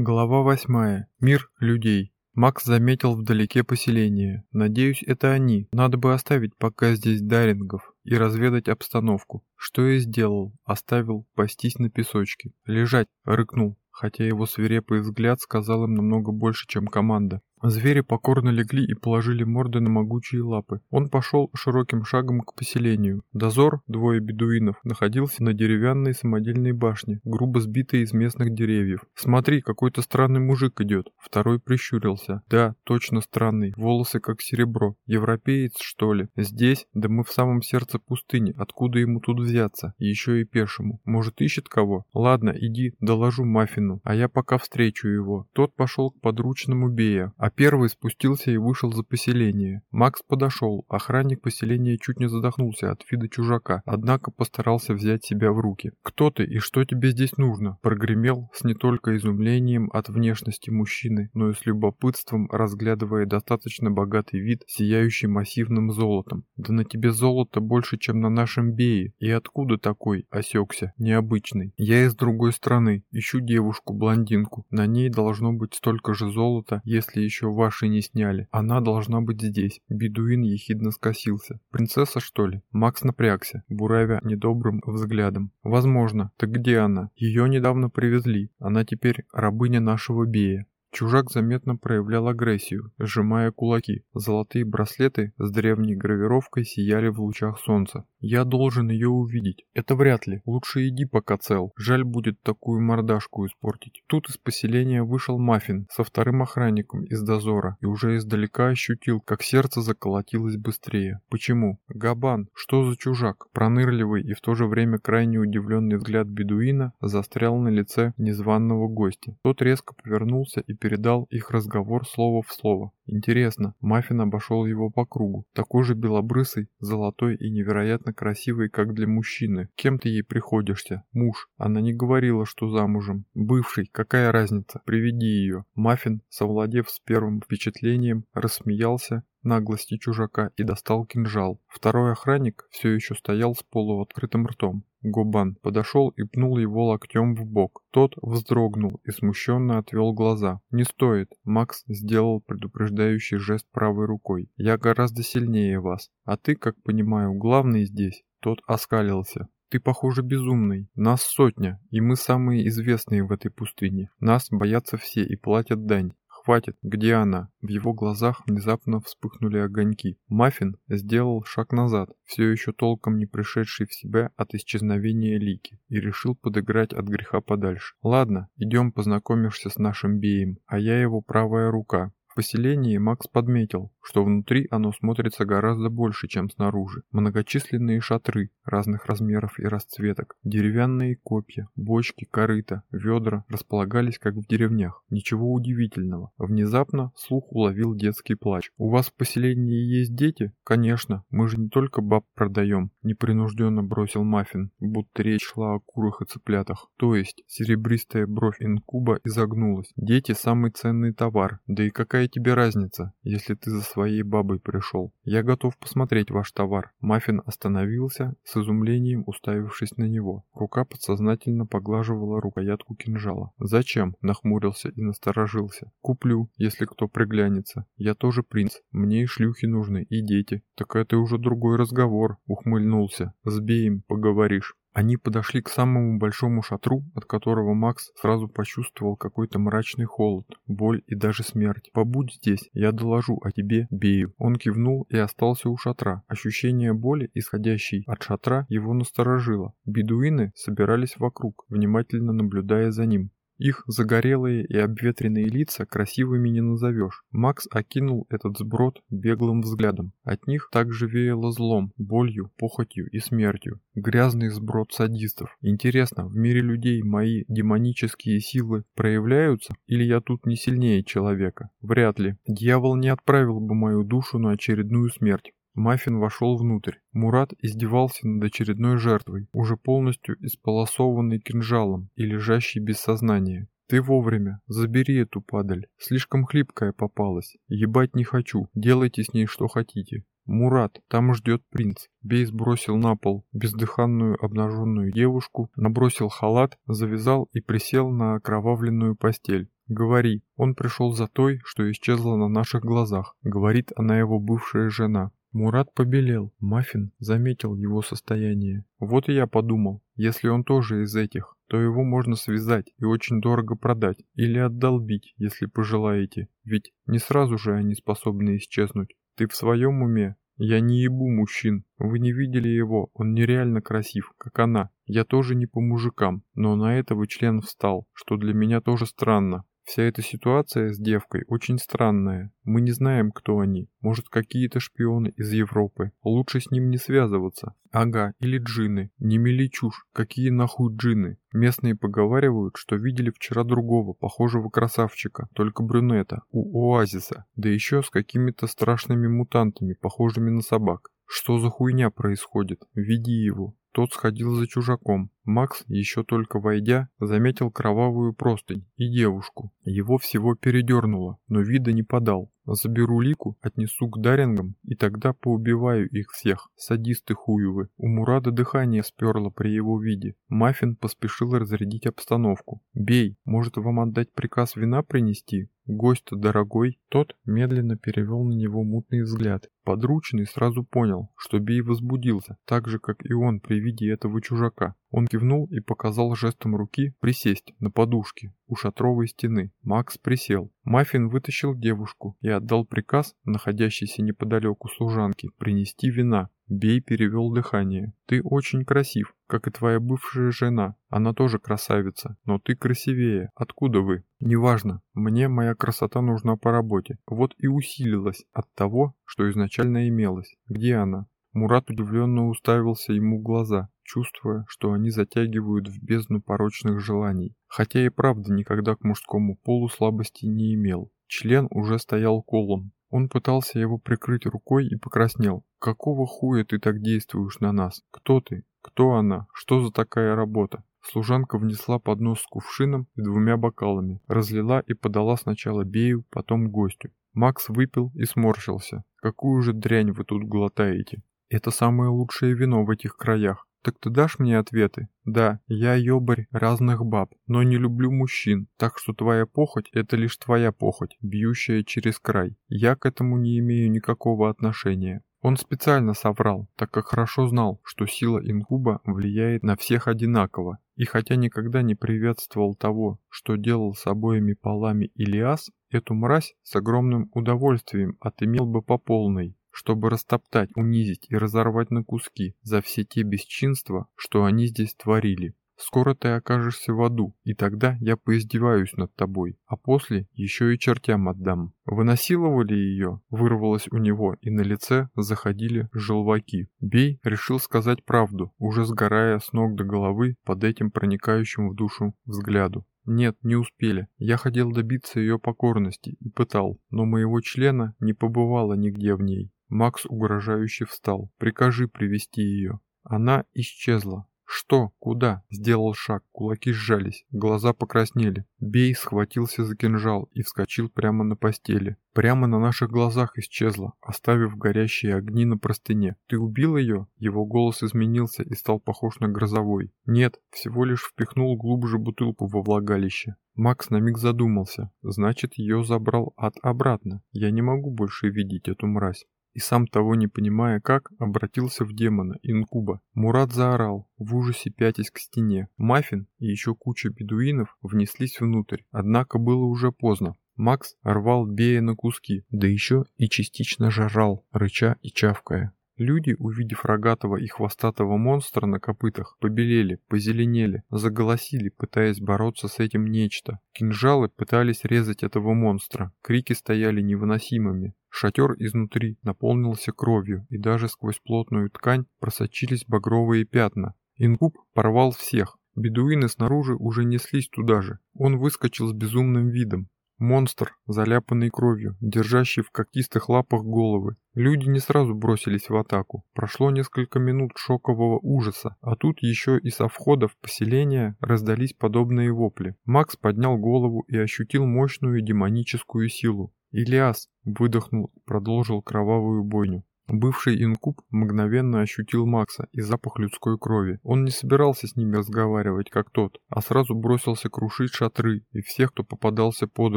Глава восьмая. Мир людей. Макс заметил вдалеке поселение. Надеюсь, это они. Надо бы оставить пока здесь Дарингов и разведать обстановку. Что я сделал? Оставил пастись на песочке. Лежать, рыкнул хотя его свирепый взгляд сказал им намного больше, чем команда. Звери покорно легли и положили морды на могучие лапы. Он пошел широким шагом к поселению. Дозор, двое бедуинов, находился на деревянной самодельной башне, грубо сбитой из местных деревьев. «Смотри, какой-то странный мужик идет!» Второй прищурился. «Да, точно странный, волосы как серебро. Европеец, что ли? Здесь? Да мы в самом сердце пустыни. Откуда ему тут взяться? Еще и пешему. Может, ищет кого? Ладно, иди, доложу Маффину, а я пока встречу его». Тот пошел к подручному Бея, а первый спустился и вышел за поселение. Макс подошел, охранник поселения чуть не задохнулся от вида чужака, однако постарался взять себя в руки. «Кто ты и что тебе здесь нужно?» Прогремел с не только изумлением от внешности мужчины, но и с любопытством, разглядывая достаточно богатый вид, сияющий массивным золотом. «Да на тебе золото больше, чем на нашем бее. И откуда такой?» Осекся. «Необычный. Я из другой страны. Ищу девушку-блондинку. На ней должно быть столько же золота, если еще еще ваши не сняли. Она должна быть здесь. Бедуин ехидно скосился. Принцесса, что ли? Макс напрягся, буравя недобрым взглядом. Возможно. Так где она? Ее недавно привезли. Она теперь рабыня нашего Бея. Чужак заметно проявлял агрессию, сжимая кулаки. Золотые браслеты с древней гравировкой сияли в лучах солнца. Я должен ее увидеть. Это вряд ли. Лучше иди пока цел. Жаль будет такую мордашку испортить. Тут из поселения вышел Маффин со вторым охранником из дозора и уже издалека ощутил, как сердце заколотилось быстрее. Почему? Габан, что за чужак? Пронырливый и в то же время крайне удивленный взгляд бедуина застрял на лице незваного гостя. Тот резко повернулся и передал их разговор слово в слово. Интересно, Маффин обошел его по кругу. Такой же белобрысый, золотой и невероятно красивый, как для мужчины. Кем ты ей приходишься? Муж. Она не говорила, что замужем. Бывший. Какая разница? Приведи ее. Маффин, совладев с первым впечатлением, рассмеялся наглости чужака и достал кинжал. Второй охранник все еще стоял с полуоткрытым ртом. Губан подошел и пнул его локтем в бок. Тот вздрогнул и смущенно отвел глаза. «Не стоит!» Макс сделал предупреждающий жест правой рукой. «Я гораздо сильнее вас. А ты, как понимаю, главный здесь?» Тот оскалился. Ты, похоже, безумный. Нас сотня, и мы самые известные в этой пустыне. Нас боятся все и платят дань. Хватит, где она? В его глазах внезапно вспыхнули огоньки. Маффин сделал шаг назад, все еще толком не пришедший в себя от исчезновения Лики, и решил подыграть от греха подальше. Ладно, идем познакомишься с нашим Беем, а я его правая рука поселении Макс подметил, что внутри оно смотрится гораздо больше, чем снаружи. Многочисленные шатры разных размеров и расцветок, деревянные копья, бочки, корыта, ведра располагались как в деревнях. Ничего удивительного. Внезапно слух уловил детский плач. «У вас в поселении есть дети?» «Конечно, мы же не только баб продаем», — непринужденно бросил Маффин, будто речь шла о курах и цыплятах. То есть серебристая бровь инкуба изогнулась. «Дети – самый ценный товар, да и какая тебе разница, если ты за своей бабой пришел? Я готов посмотреть ваш товар». Маффин остановился, с изумлением уставившись на него. Рука подсознательно поглаживала рукоятку кинжала. «Зачем?» – нахмурился и насторожился. «Куплю, если кто приглянется. Я тоже принц. Мне и шлюхи нужны, и дети». «Так это уже другой разговор», – ухмыльнулся. «С Беем поговоришь». Они подошли к самому большому шатру, от которого Макс сразу почувствовал какой-то мрачный холод, боль и даже смерть. «Побудь здесь, я доложу о тебе, Бею». Он кивнул и остался у шатра. Ощущение боли, исходящей от шатра, его насторожило. Бедуины собирались вокруг, внимательно наблюдая за ним. Их загорелые и обветренные лица красивыми не назовешь. Макс окинул этот сброд беглым взглядом. От них также веяло злом, болью, похотью и смертью. Грязный сброд садистов. Интересно, в мире людей мои демонические силы проявляются? Или я тут не сильнее человека? Вряд ли. Дьявол не отправил бы мою душу на очередную смерть. Маффин вошел внутрь. Мурат издевался над очередной жертвой, уже полностью исполосованной кинжалом и лежащей без сознания. «Ты вовремя. Забери эту падаль. Слишком хлипкая попалась. Ебать не хочу. Делайте с ней что хотите». «Мурат, там ждет принц». Бей сбросил на пол бездыханную обнаженную девушку, набросил халат, завязал и присел на окровавленную постель. Говори, он пришел за той, что исчезла на наших глазах. Говорит она его бывшая жена. Мурат побелел. Маффин заметил его состояние. Вот и я подумал, если он тоже из этих, то его можно связать и очень дорого продать, или отдолбить, если пожелаете, ведь не сразу же они способны исчезнуть. Ты в своем уме? Я не ебу мужчин. Вы не видели его, он нереально красив, как она. Я тоже не по мужикам, но на этого член встал, что для меня тоже странно. Вся эта ситуация с девкой очень странная. Мы не знаем, кто они. Может, какие-то шпионы из Европы. Лучше с ним не связываться. Ага, или джины. Не мели чушь. Какие нахуй джины? Местные поговаривают, что видели вчера другого, похожего красавчика, только брюнета, у оазиса. Да еще с какими-то страшными мутантами, похожими на собак. Что за хуйня происходит? Веди его. Тот сходил за чужаком. Макс, еще только войдя, заметил кровавую простынь и девушку. Его всего передернуло, но вида не подал. Заберу Лику, отнесу к Дарингам, и тогда поубиваю их всех. Садисты хуевы. У Мурада дыхание сперло при его виде. Маффин поспешил разрядить обстановку. «Бей, может вам отдать приказ вина принести?» Гость-то дорогой, тот медленно перевел на него мутный взгляд. Подручный сразу понял, что Бей возбудился, так же, как и он при виде этого чужака. Он кивнул и показал жестом руки присесть на подушке у шатровой стены. Макс присел. Маффин вытащил девушку и отдал приказ находящейся неподалеку служанке принести вина. Бей перевел дыхание. «Ты очень красив, как и твоя бывшая жена. Она тоже красавица, но ты красивее. Откуда вы?» «Неважно. Мне моя красота нужна по работе. Вот и усилилась от того, что изначально имелось. Где она?» Мурат удивленно уставился ему в глаза, чувствуя, что они затягивают в бездну порочных желаний. Хотя и правда никогда к мужскому полу слабости не имел. Член уже стоял колом, он пытался его прикрыть рукой и покраснел. «Какого хуя ты так действуешь на нас? Кто ты? Кто она? Что за такая работа?» Служанка внесла поднос с кувшином и двумя бокалами, разлила и подала сначала Бею, потом гостю. Макс выпил и сморщился. «Какую же дрянь вы тут глотаете? Это самое лучшее вино в этих краях. Так ты дашь мне ответы? Да, я ёбарь разных баб, но не люблю мужчин, так что твоя похоть – это лишь твоя похоть, бьющая через край. Я к этому не имею никакого отношения. Он специально соврал, так как хорошо знал, что сила инкуба влияет на всех одинаково, и хотя никогда не приветствовал того, что делал с обоими полами Илиас, эту мразь с огромным удовольствием отымел бы по полной, чтобы растоптать, унизить и разорвать на куски за все те бесчинства, что они здесь творили. Скоро ты окажешься в аду, и тогда я поиздеваюсь над тобой, а после еще и чертям отдам. Вы насиловали ее? Вырвалось у него, и на лице заходили желваки. Бей решил сказать правду, уже сгорая с ног до головы под этим проникающим в душу взгляду. Нет, не успели. Я хотел добиться ее покорности и пытал, но моего члена не побывало нигде в ней. Макс угрожающе встал. «Прикажи привести ее». Она исчезла. «Что? Куда?» Сделал шаг, кулаки сжались, глаза покраснели. Бей схватился за кинжал и вскочил прямо на постели. Прямо на наших глазах исчезла, оставив горящие огни на простыне. «Ты убил ее?» Его голос изменился и стал похож на грозовой. «Нет, всего лишь впихнул глубже бутылку во влагалище». Макс на миг задумался. «Значит, ее забрал ад обратно. Я не могу больше видеть эту мразь и сам того не понимая как, обратился в демона, инкуба. Мурат заорал, в ужасе пятясь к стене. Маффин и еще куча бедуинов внеслись внутрь, однако было уже поздно. Макс рвал Бея на куски, да еще и частично жрал, рыча и чавкая. Люди, увидев рогатого и хвостатого монстра на копытах, побелели, позеленели, заголосили, пытаясь бороться с этим нечто. Кинжалы пытались резать этого монстра, крики стояли невыносимыми. Шатер изнутри наполнился кровью, и даже сквозь плотную ткань просочились багровые пятна. Инкуб порвал всех. Бедуины снаружи уже неслись туда же. Он выскочил с безумным видом, Монстр, заляпанный кровью, держащий в когтистых лапах головы. Люди не сразу бросились в атаку. Прошло несколько минут шокового ужаса, а тут еще и со входа в поселение раздались подобные вопли. Макс поднял голову и ощутил мощную демоническую силу. «Илиас!» — выдохнул продолжил кровавую бойню. Бывший инкуб мгновенно ощутил Макса и запах людской крови. Он не собирался с ними разговаривать, как тот, а сразу бросился крушить шатры и всех, кто попадался под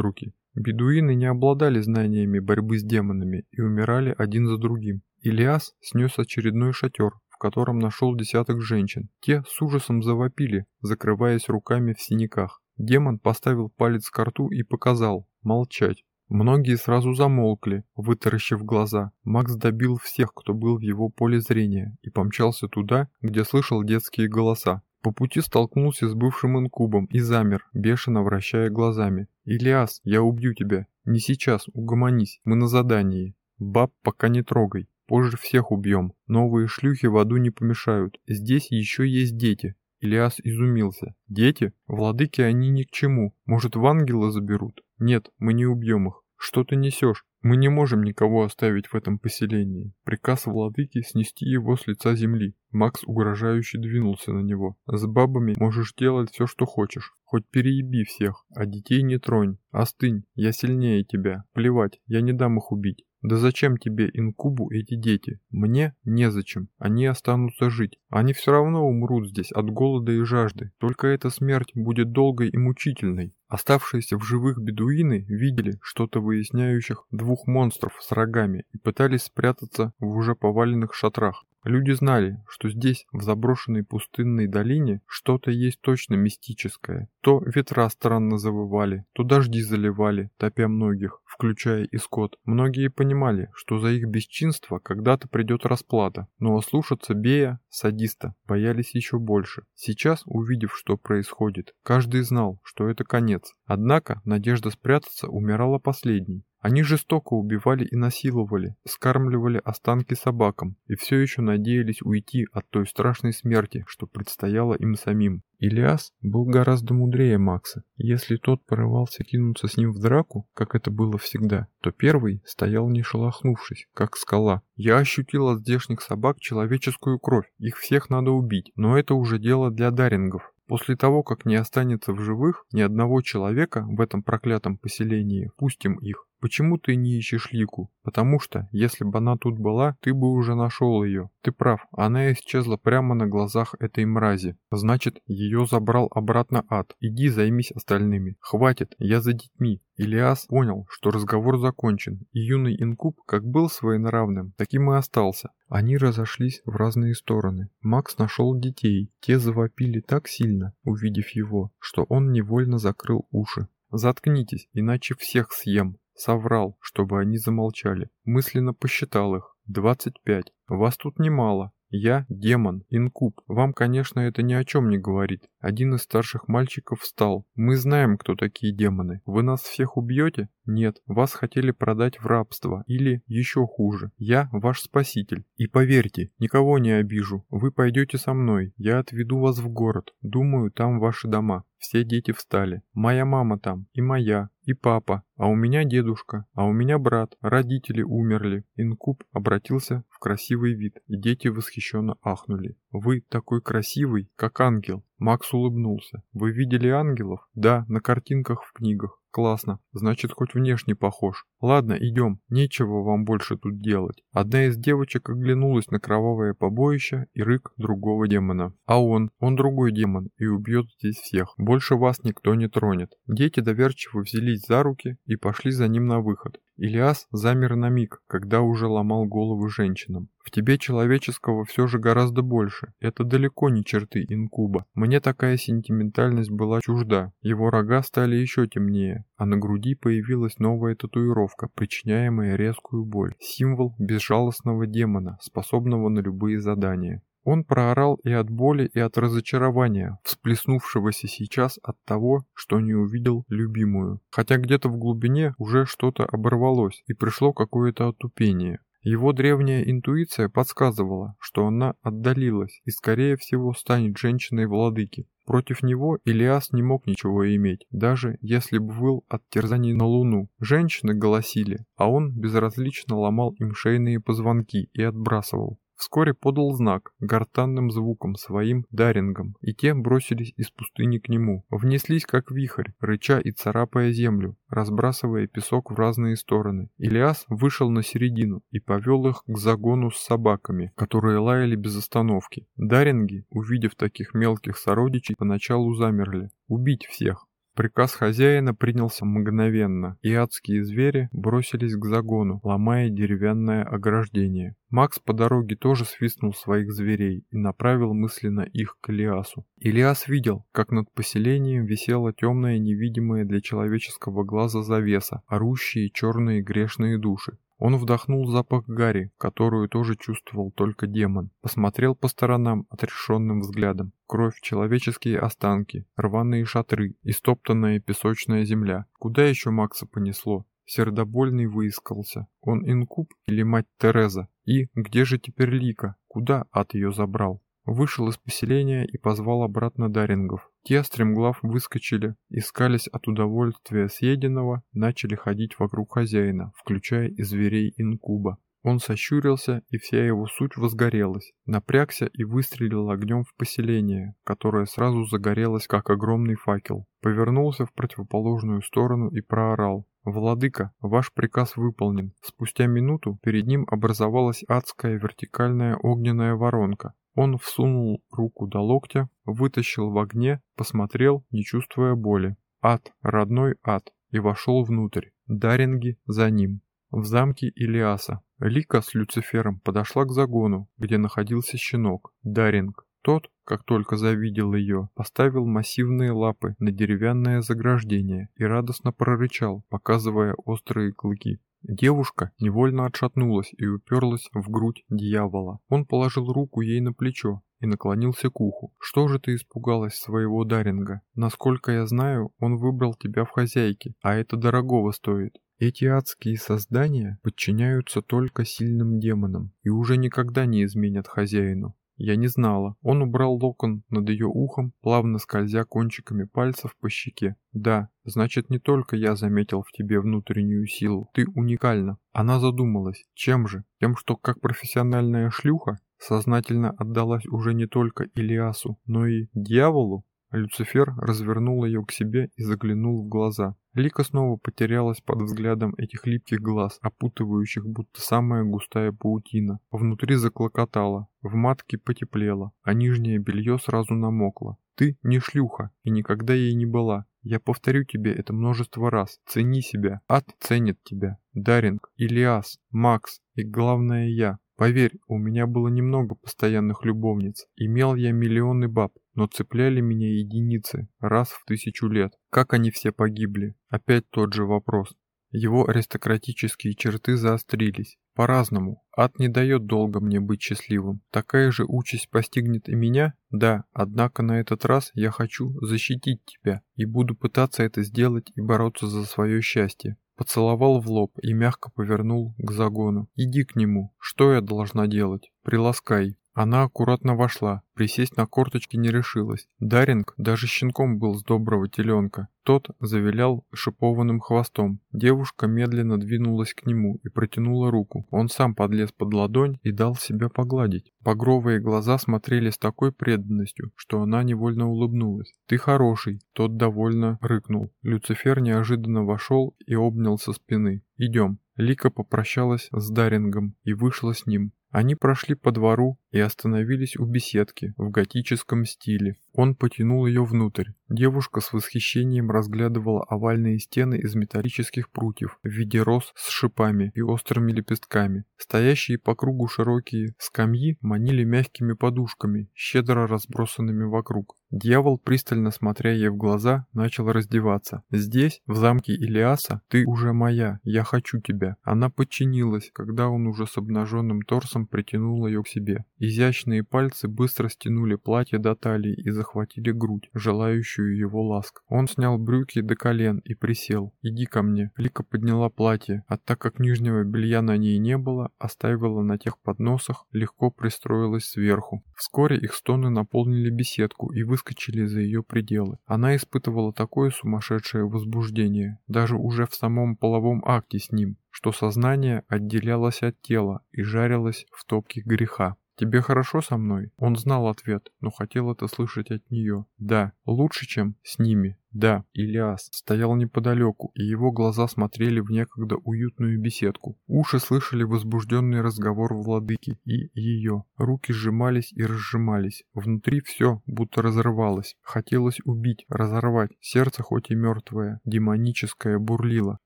руки. Бедуины не обладали знаниями борьбы с демонами и умирали один за другим. Илиас снес очередной шатер, в котором нашел десяток женщин. Те с ужасом завопили, закрываясь руками в синяках. Демон поставил палец к рту и показал молчать. Многие сразу замолкли, вытаращив глаза. Макс добил всех, кто был в его поле зрения, и помчался туда, где слышал детские голоса. По пути столкнулся с бывшим инкубом и замер, бешено вращая глазами. «Илиас, я убью тебя. Не сейчас, угомонись, мы на задании. Баб пока не трогай, позже всех убьем. Новые шлюхи в аду не помешают. Здесь еще есть дети». Илиас изумился. «Дети? Владыки они ни к чему. Может, в ангелы заберут? Нет, мы не убьем их. «Что ты несешь? Мы не можем никого оставить в этом поселении. Приказ владыки снести его с лица земли». Макс угрожающе двинулся на него. «С бабами можешь делать все, что хочешь. Хоть перееби всех, а детей не тронь. Остынь, я сильнее тебя. Плевать, я не дам их убить. Да зачем тебе, инкубу, эти дети? Мне незачем. Они останутся жить. Они все равно умрут здесь от голода и жажды. Только эта смерть будет долгой и мучительной. Оставшиеся в живых бедуины видели что-то выясняющих двух монстров с рогами и пытались спрятаться в уже поваленных шатрах. Люди знали, что здесь, в заброшенной пустынной долине, что-то есть точно мистическое. То ветра странно завывали, то дожди заливали, топя многих, включая и скот. Многие понимали, что за их бесчинство когда-то придет расплата, но ослушаться Бея, садиста, боялись еще больше. Сейчас, увидев, что происходит, каждый знал, что это конец. Однако надежда спрятаться умирала последней. Они жестоко убивали и насиловали, скармливали останки собакам и все еще надеялись уйти от той страшной смерти, что предстояло им самим. Илиас был гораздо мудрее Макса. Если тот порывался кинуться с ним в драку, как это было всегда, то первый стоял не шелохнувшись, как скала. Я ощутил от здешних собак человеческую кровь, их всех надо убить, но это уже дело для дарингов. После того, как не останется в живых ни одного человека в этом проклятом поселении, пустим их. Почему ты не ищешь Лику? Потому что, если бы она тут была, ты бы уже нашел ее. Ты прав, она исчезла прямо на глазах этой мрази. Значит, ее забрал обратно ад. Иди займись остальными. Хватит, я за детьми. Илиас понял, что разговор закончен, и юный инкуб как был своенравным, таким и остался. Они разошлись в разные стороны. Макс нашел детей. Те завопили так сильно, увидев его, что он невольно закрыл уши. «Заткнитесь, иначе всех съем», Соврал, чтобы они замолчали. Мысленно посчитал их. 25. Вас тут немало. Я демон, инкуб. Вам, конечно, это ни о чем не говорит. Один из старших мальчиков встал. Мы знаем, кто такие демоны. Вы нас всех убьете? Нет, вас хотели продать в рабство. Или, еще хуже, я ваш спаситель. И поверьте, никого не обижу. Вы пойдете со мной. Я отведу вас в город. Думаю, там ваши дома. Все дети встали. Моя мама там, и моя, и папа, а у меня дедушка, а у меня брат, родители умерли. Инкуб обратился в красивый вид, и дети восхищенно ахнули. Вы такой красивый, как ангел. Макс улыбнулся. Вы видели ангелов? Да, на картинках в книгах. Классно, значит хоть внешне похож. Ладно, идем, нечего вам больше тут делать. Одна из девочек оглянулась на кровавое побоище и рык другого демона. А он, он другой демон и убьет здесь всех. Больше вас никто не тронет. Дети доверчиво взялись за руки и пошли за ним на выход. Илиас замер на миг, когда уже ломал головы женщинам. В тебе человеческого все же гораздо больше. Это далеко не черты инкуба. Мне такая сентиментальность была чужда. Его рога стали еще темнее, а на груди появилась новая татуировка, причиняемая резкую боль. Символ безжалостного демона, способного на любые задания. Он проорал и от боли, и от разочарования, всплеснувшегося сейчас от того, что не увидел любимую. Хотя где-то в глубине уже что-то оборвалось, и пришло какое-то отупение. Его древняя интуиция подсказывала, что она отдалилась и, скорее всего, станет женщиной владыки. Против него Илиас не мог ничего иметь, даже если бы выл от терзаний на луну. Женщины голосили, а он безразлично ломал им шейные позвонки и отбрасывал. Вскоре подал знак гортанным звуком своим дарингом, и те бросились из пустыни к нему. Внеслись как вихрь, рыча и царапая землю, разбрасывая песок в разные стороны. Илиас вышел на середину и повел их к загону с собаками, которые лаяли без остановки. Даринги, увидев таких мелких сородичей, поначалу замерли. Убить всех. Приказ хозяина принялся мгновенно, и адские звери бросились к загону, ломая деревянное ограждение. Макс по дороге тоже свистнул своих зверей и направил мысленно их к Илиасу. Илиас видел, как над поселением висела темная невидимая для человеческого глаза завеса, орущие черные грешные души. Он вдохнул запах гари, которую тоже чувствовал только демон. Посмотрел по сторонам отрешенным взглядом. Кровь, человеческие останки, рваные шатры, истоптанная песочная земля. Куда еще Макса понесло? Сердобольный выискался. Он инкуб или мать Тереза? И где же теперь Лика? Куда от ее забрал? Вышел из поселения и позвал обратно Дарингов. Те, стремглав, выскочили, искались от удовольствия съеденного, начали ходить вокруг хозяина, включая и зверей инкуба. Он сощурился, и вся его суть возгорелась, напрягся и выстрелил огнем в поселение, которое сразу загорелось, как огромный факел. Повернулся в противоположную сторону и проорал. «Владыка, ваш приказ выполнен». Спустя минуту перед ним образовалась адская вертикальная огненная воронка. Он всунул руку до локтя, вытащил в огне, посмотрел, не чувствуя боли. Ад, родной ад, и вошел внутрь. Даринги за ним. В замке Илиаса. Лика с Люцифером подошла к загону, где находился щенок, Даринг. Тот, как только завидел ее, поставил массивные лапы на деревянное заграждение и радостно прорычал, показывая острые клыки. Девушка невольно отшатнулась и уперлась в грудь дьявола. Он положил руку ей на плечо и наклонился к уху. «Что же ты испугалась своего Даринга? Насколько я знаю, он выбрал тебя в хозяйке, а это дорогого стоит. Эти адские создания подчиняются только сильным демонам и уже никогда не изменят хозяину. Я не знала. Он убрал локон над ее ухом, плавно скользя кончиками пальцев по щеке. Да, значит не только я заметил в тебе внутреннюю силу. Ты уникальна. Она задумалась. Чем же? Тем, что как профессиональная шлюха сознательно отдалась уже не только Илиасу, но и дьяволу? Люцифер развернул ее к себе и заглянул в глаза. Лика снова потерялась под взглядом этих липких глаз, опутывающих будто самая густая паутина. Внутри заклокотало, в матке потеплело, а нижнее белье сразу намокло. Ты не шлюха и никогда ей не была. Я повторю тебе это множество раз. Цени себя. Ад ценит тебя. Даринг, Илиас, Макс и главное я. Поверь, у меня было немного постоянных любовниц. Имел я миллионы баб, но цепляли меня единицы, раз в тысячу лет. Как они все погибли? Опять тот же вопрос. Его аристократические черты заострились. По-разному. Ад не дает долго мне быть счастливым. Такая же участь постигнет и меня? Да, однако на этот раз я хочу защитить тебя и буду пытаться это сделать и бороться за свое счастье. Поцеловал в лоб и мягко повернул к загону. «Иди к нему. Что я должна делать? Приласкай». Она аккуратно вошла, присесть на корточки не решилась. Даринг даже щенком был с доброго теленка. Тот завилял шипованным хвостом. Девушка медленно двинулась к нему и протянула руку. Он сам подлез под ладонь и дал себя погладить. Багровые глаза смотрели с такой преданностью, что она невольно улыбнулась. «Ты хороший», — тот довольно рыкнул. Люцифер неожиданно вошел и обнял со спины. «Идем». Лика попрощалась с Дарингом и вышла с ним. Они прошли по двору и остановились у беседки в готическом стиле. Он потянул ее внутрь. Девушка с восхищением разглядывала овальные стены из металлических прутьев в виде роз с шипами и острыми лепестками. Стоящие по кругу широкие скамьи манили мягкими подушками, щедро разбросанными вокруг. Дьявол, пристально смотря ей в глаза, начал раздеваться. «Здесь, в замке Илиаса, ты уже моя, я хочу тебя». Она подчинилась, когда он уже с обнаженным торсом притянул ее к себе. Изящные пальцы быстро стянули платье до талии и захватили грудь, желающую его ласк. Он снял брюки до колен и присел. «Иди ко мне». Лика подняла платье, а так как нижнего белья на ней не было, оставила на тех подносах, легко пристроилась сверху. Вскоре их стоны наполнили беседку и выскочили за ее пределы. Она испытывала такое сумасшедшее возбуждение, даже уже в самом половом акте с ним, что сознание отделялось от тела и жарилось в топке греха. Тебе хорошо со мной?» Он знал ответ, но хотел это слышать от нее. «Да, лучше, чем с ними». Да, Илиас стоял неподалеку, и его глаза смотрели в некогда уютную беседку. Уши слышали возбужденный разговор владыки и ее. Руки сжимались и разжимались. Внутри все будто разрывалось. Хотелось убить, разорвать. Сердце хоть и мертвое, демоническое, бурлило.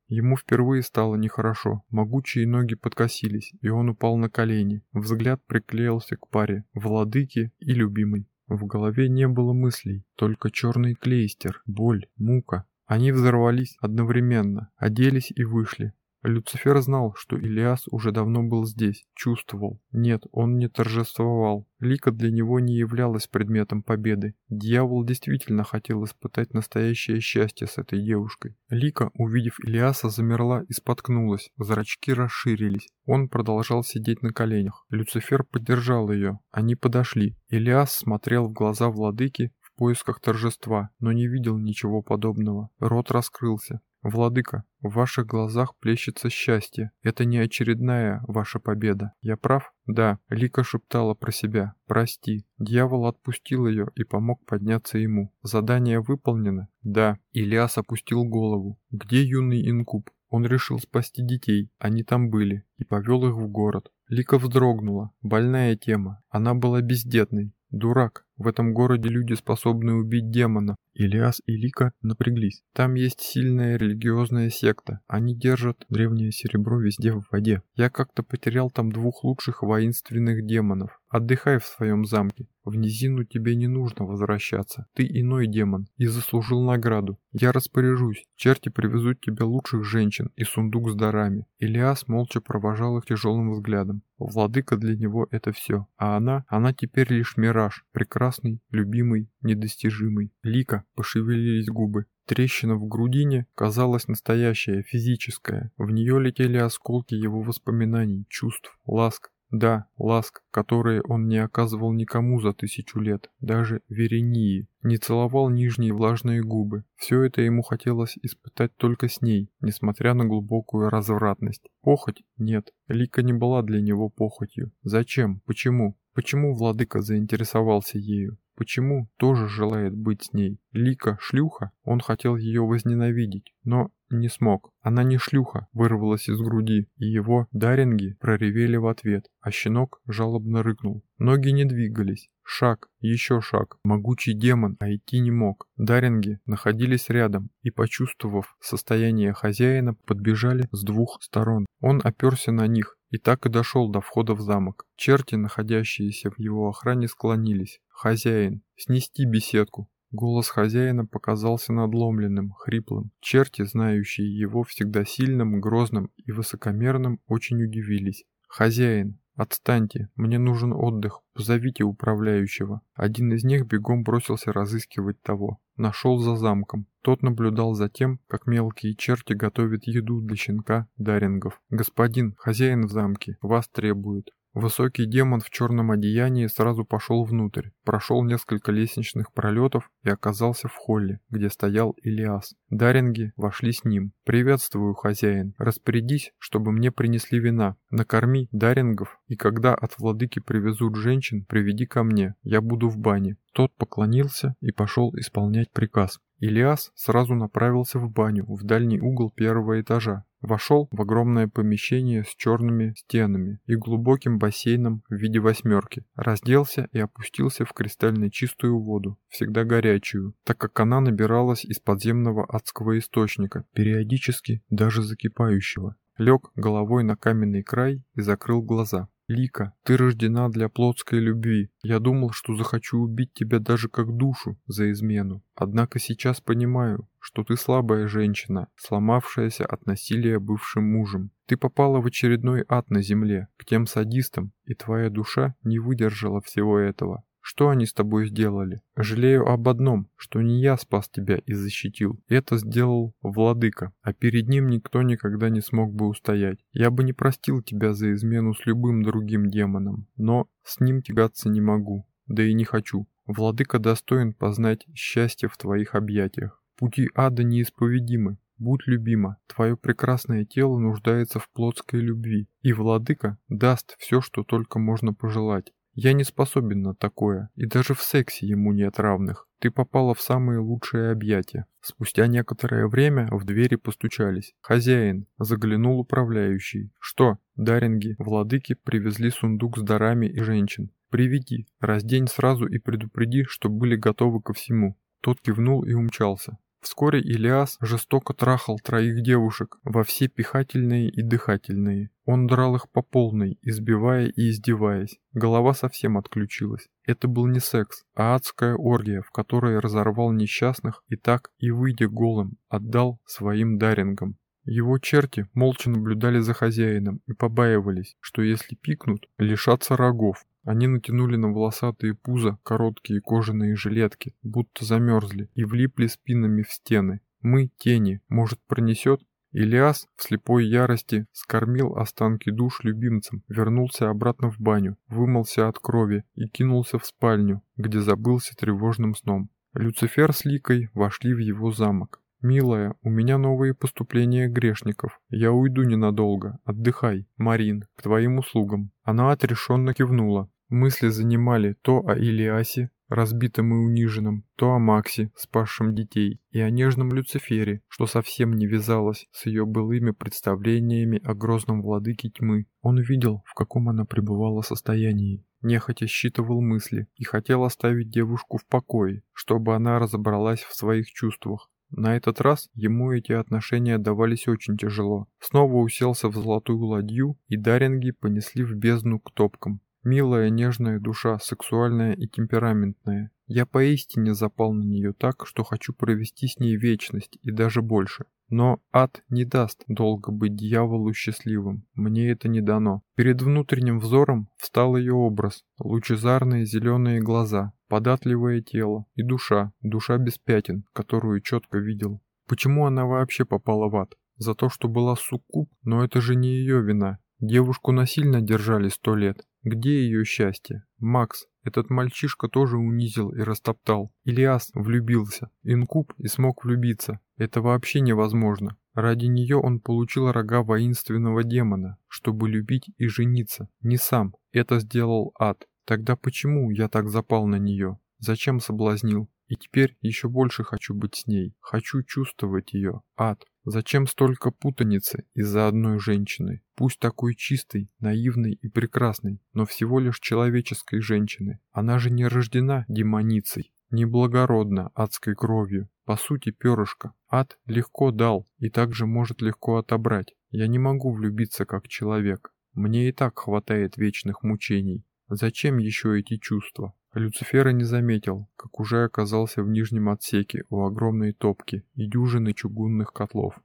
Ему впервые стало нехорошо. Могучие ноги подкосились, и он упал на колени. Взгляд приклеился к паре, владыки и любимой. В голове не было мыслей, только черный клейстер, боль, мука. Они взорвались одновременно, оделись и вышли. Люцифер знал, что Илиас уже давно был здесь, чувствовал. Нет, он не торжествовал. Лика для него не являлась предметом победы. Дьявол действительно хотел испытать настоящее счастье с этой девушкой. Лика, увидев Илиаса, замерла и споткнулась. Зрачки расширились. Он продолжал сидеть на коленях. Люцифер поддержал ее. Они подошли. Илиас смотрел в глаза владыки поисках торжества, но не видел ничего подобного. Рот раскрылся. «Владыка, в ваших глазах плещется счастье. Это не очередная ваша победа. Я прав?» «Да», — Лика шептала про себя. «Прости». Дьявол отпустил ее и помог подняться ему. «Задание выполнено?» «Да». Ильяс опустил голову. «Где юный инкуб?» Он решил спасти детей, они там были, и повел их в город. Лика вздрогнула. Больная тема. Она была бездетной. Дурак. В этом городе люди способны убить демона. Илиас и Лика напряглись. Там есть сильная религиозная секта. Они держат древнее серебро везде в воде. Я как-то потерял там двух лучших воинственных демонов. Отдыхай в своем замке. В низину тебе не нужно возвращаться. Ты иной демон и заслужил награду. Я распоряжусь. Черти привезут тебе лучших женщин и сундук с дарами. Илиас молча провожал их тяжелым взглядом. Владыка для него это все. А она, она теперь лишь мираж. Прекрасный, любимый, недостижимый. Лика, пошевелились губы. Трещина в грудине казалась настоящая, физическая. В нее летели осколки его воспоминаний, чувств, ласк. Да, ласк, которые он не оказывал никому за тысячу лет, даже Верении. Не целовал нижние влажные губы. Все это ему хотелось испытать только с ней, несмотря на глубокую развратность. Похоть? Нет. Лика не была для него похотью. Зачем? Почему? Почему владыка заинтересовался ею? Почему тоже желает быть с ней? Лика – шлюха, он хотел ее возненавидеть, но не смог. Она не шлюха, вырвалась из груди, и его даринги проревели в ответ, а щенок жалобно рыкнул. Ноги не двигались. Шаг, еще шаг. Могучий демон, а идти не мог. Даринги находились рядом и, почувствовав состояние хозяина, подбежали с двух сторон. Он оперся на них и так и дошел до входа в замок. Черти, находящиеся в его охране, склонились. «Хозяин, снести беседку!» Голос хозяина показался надломленным, хриплым. Черти, знающие его всегда сильным, грозным и высокомерным, очень удивились. «Хозяин, «Отстаньте, мне нужен отдых, позовите управляющего». Один из них бегом бросился разыскивать того. Нашел за замком. Тот наблюдал за тем, как мелкие черти готовят еду для щенка Дарингов. «Господин, хозяин в замке, вас требует». Высокий демон в черном одеянии сразу пошел внутрь, прошел несколько лестничных пролетов и оказался в холле, где стоял Илиас. Даринги вошли с ним. «Приветствую, хозяин. Распорядись, чтобы мне принесли вина. Накорми дарингов, и когда от владыки привезут женщин, приведи ко мне. Я буду в бане». Тот поклонился и пошел исполнять приказ. Илиас сразу направился в баню, в дальний угол первого этажа. Вошел в огромное помещение с черными стенами и глубоким бассейном в виде восьмерки. Разделся и опустился в кристально чистую воду, всегда горячую, так как она набиралась из подземного адского источника, периодически даже закипающего. Лег головой на каменный край и закрыл глаза. Лика, ты рождена для плотской любви. Я думал, что захочу убить тебя даже как душу за измену. Однако сейчас понимаю, что ты слабая женщина, сломавшаяся от насилия бывшим мужем. Ты попала в очередной ад на земле, к тем садистам, и твоя душа не выдержала всего этого. Что они с тобой сделали? Жалею об одном, что не я спас тебя и защитил. Это сделал владыка, а перед ним никто никогда не смог бы устоять. Я бы не простил тебя за измену с любым другим демоном, но с ним тягаться не могу, да и не хочу. Владыка достоин познать счастье в твоих объятиях. Пути ада неисповедимы. Будь любима, твое прекрасное тело нуждается в плотской любви, и владыка даст все, что только можно пожелать. Я не способен на такое, и даже в сексе ему нет равных. Ты попала в самые лучшие объятия. Спустя некоторое время в двери постучались. Хозяин, заглянул управляющий. Что? Даринги, владыки привезли сундук с дарами и женщин. Приведи, раздень сразу и предупреди, что были готовы ко всему. Тот кивнул и умчался. Вскоре Илиас жестоко трахал троих девушек во все пихательные и дыхательные. Он драл их по полной, избивая и издеваясь. Голова совсем отключилась. Это был не секс, а адская оргия, в которой разорвал несчастных и так, и выйдя голым, отдал своим дарингам. Его черти молча наблюдали за хозяином и побаивались, что если пикнут, лишатся рогов. Они натянули на волосатые пузо короткие кожаные жилетки, будто замерзли, и влипли спинами в стены. Мы — тени, может пронесет? Илиас в слепой ярости скормил останки душ любимцам, вернулся обратно в баню, вымылся от крови и кинулся в спальню, где забылся тревожным сном. Люцифер с Ликой вошли в его замок. «Милая, у меня новые поступления грешников. Я уйду ненадолго. Отдыхай. Марин, к твоим услугам». Она отрешенно кивнула. Мысли занимали то о Илиасе, разбитом и униженном, то о Максе, спасшем детей, и о нежном Люцифере, что совсем не вязалось с ее былыми представлениями о грозном владыке тьмы. Он видел, в каком она пребывала состоянии, нехотя считывал мысли и хотел оставить девушку в покое, чтобы она разобралась в своих чувствах. На этот раз ему эти отношения давались очень тяжело. Снова уселся в золотую ладью, и даринги понесли в бездну к топкам. Милая, нежная душа, сексуальная и темпераментная. Я поистине запал на нее так, что хочу провести с ней вечность и даже больше. Но ад не даст долго быть дьяволу счастливым. Мне это не дано. Перед внутренним взором встал ее образ. Лучезарные зеленые глаза, податливое тело и душа, душа без пятен, которую четко видел. Почему она вообще попала в ад? За то, что была суккуб? Но это же не ее вина. Девушку насильно держали сто лет. Где ее счастье? Макс, этот мальчишка тоже унизил и растоптал. Илиас влюбился. Инкуб и смог влюбиться. Это вообще невозможно. Ради нее он получил рога воинственного демона, чтобы любить и жениться. Не сам. Это сделал ад. Тогда почему я так запал на нее? Зачем соблазнил? И теперь еще больше хочу быть с ней. Хочу чувствовать ее. Ад. Зачем столько путаницы из-за одной женщины, пусть такой чистой, наивной и прекрасной, но всего лишь человеческой женщины? Она же не рождена демоницей, не благородна адской кровью, по сути перышко. Ад легко дал и также может легко отобрать. Я не могу влюбиться как человек. Мне и так хватает вечных мучений. Зачем еще эти чувства? Люцифера не заметил, как уже оказался в нижнем отсеке у огромной топки и дюжины чугунных котлов.